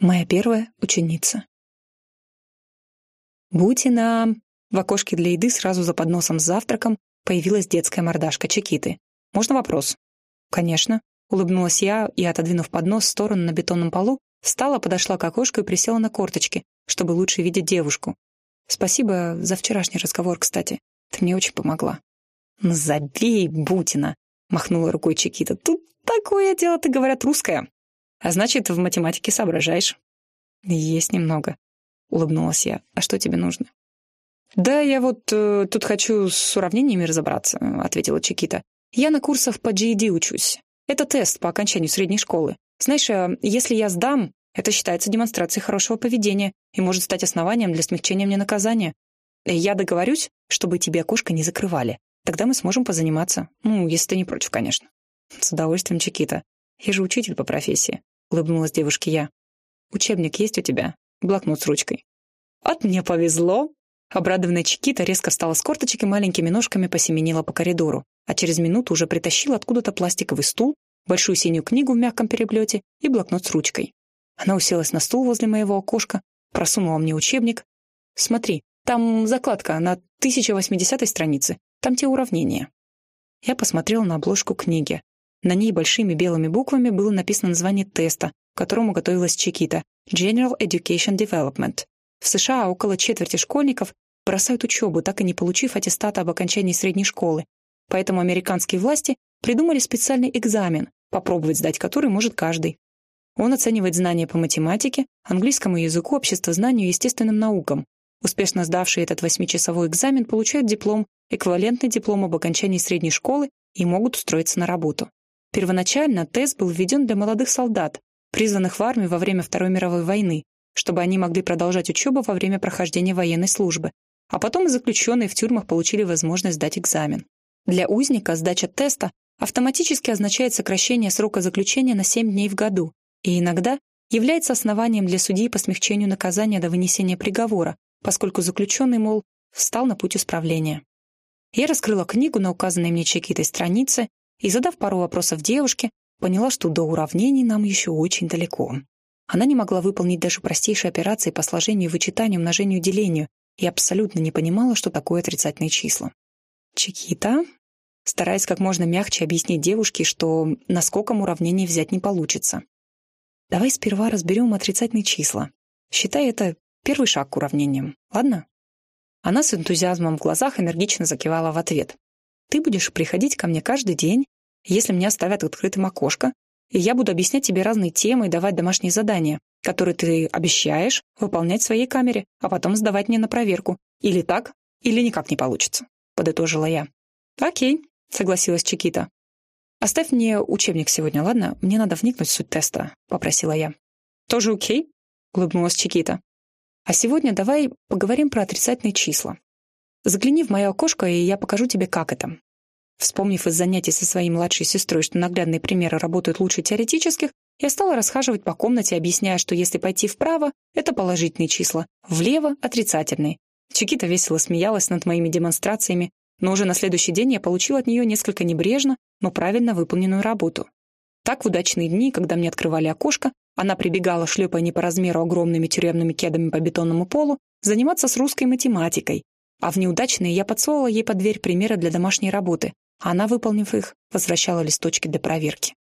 Моя первая ученица. Бутина! В окошке для еды сразу за подносом с завтраком появилась детская мордашка Чекиты. «Можно вопрос?» «Конечно», — улыбнулась я и, отодвинув поднос в сторону на бетонном полу, встала, подошла к окошку и присела на корточки, чтобы лучше видеть девушку. «Спасибо за вчерашний разговор, кстати. Ты мне очень помогла». «Ну, забей, Бутина!» — махнула рукой Чекита. «Тут такое дело, ты, говорят, русское. А значит, в математике соображаешь. Есть немного, улыбнулась я. А что тебе нужно? Да, я вот э, тут хочу с уравнениями разобраться, ответила Чикита. Я на курсах по GED учусь. Это тест по окончанию средней школы. Знаешь, э, если я сдам, это считается демонстрацией хорошего поведения и может стать основанием для смягчения мне наказания. Я договорюсь, чтобы тебе окошко не закрывали. Тогда мы сможем позаниматься. Ну, если ты не против, конечно. С удовольствием, Чикита. Я же учитель по профессии. — улыбнулась девушке я. «Учебник есть у тебя? Блокнот с ручкой». «От мне повезло!» Обрадованная Чикита резко встала с корточек и маленькими ножками посеменила по коридору, а через минуту уже притащила откуда-то пластиковый стул, большую синюю книгу в мягком переплете и блокнот с ручкой. Она уселась на стул возле моего окошка, просунула мне учебник. «Смотри, там закладка на 1080 странице, там те уравнения». Я посмотрела на обложку книги. На ней большими белыми буквами было написано название теста, к которому готовилась Чикита – General Education Development. В США около четверти школьников бросают учебу, так и не получив аттестата об окончании средней школы. Поэтому американские власти придумали специальный экзамен, попробовать сдать который может каждый. Он оценивает знания по математике, английскому языку, обществознанию и естественным наукам. Успешно сдавшие этот восьмичасовой экзамен получают диплом, эквивалентный диплому об окончании средней школы и могут устроиться на работу. Первоначально тест был введен для молодых солдат, призванных в армию во время Второй мировой войны, чтобы они могли продолжать учебу во время прохождения военной службы, а потом заключенные в тюрьмах получили возможность сдать экзамен. Для узника сдача теста автоматически означает сокращение срока заключения на 7 дней в году и иногда является основанием для судьи по смягчению наказания до вынесения приговора, поскольку заключенный, мол, встал на путь исправления. Я раскрыла книгу на указанной мне чекитой странице и, задав пару вопросов девушке, поняла, что до уравнений нам еще очень далеко. Она не могла выполнить даже простейшие операции по сложению, вычитанию, умножению, делению и абсолютно не понимала, что такое отрицательные числа. «Чикита?» Стараясь как можно мягче объяснить девушке, что на скоком уравнение взять не получится. «Давай сперва разберем отрицательные числа. Считай это первый шаг к уравнениям, ладно?» Она с энтузиазмом в глазах энергично закивала в ответ. Ты будешь приходить ко мне каждый день, если мне оставят открытым окошко, и я буду объяснять тебе разные темы и давать домашние задания, которые ты обещаешь выполнять в своей камере, а потом сдавать мне на проверку. Или так, или никак не получится», — подытожила я. «Окей», — согласилась Чикита. «Оставь мне учебник сегодня, ладно? Мне надо вникнуть в суть теста», — попросила я. «Тоже окей?» — улыбнулась Чикита. «А сегодня давай поговорим про отрицательные числа. Загляни в мое окошко, и я покажу тебе, как это. Вспомнив из занятий со своей младшей сестрой, что наглядные примеры работают лучше теоретических, я стала расхаживать по комнате, объясняя, что если пойти вправо, это положительные числа, влево — отрицательные. Чикита весело смеялась над моими демонстрациями, но уже на следующий день я получил от нее несколько небрежно, но правильно выполненную работу. Так в удачные дни, когда мне открывали окошко, она прибегала, шлепая не по размеру огромными тюремными кедами по бетонному полу, заниматься с русской математикой, а в неудачные я подсовывала ей под дверь примеры для домашней работы, она, выполнив их, возвращала листочки для проверки.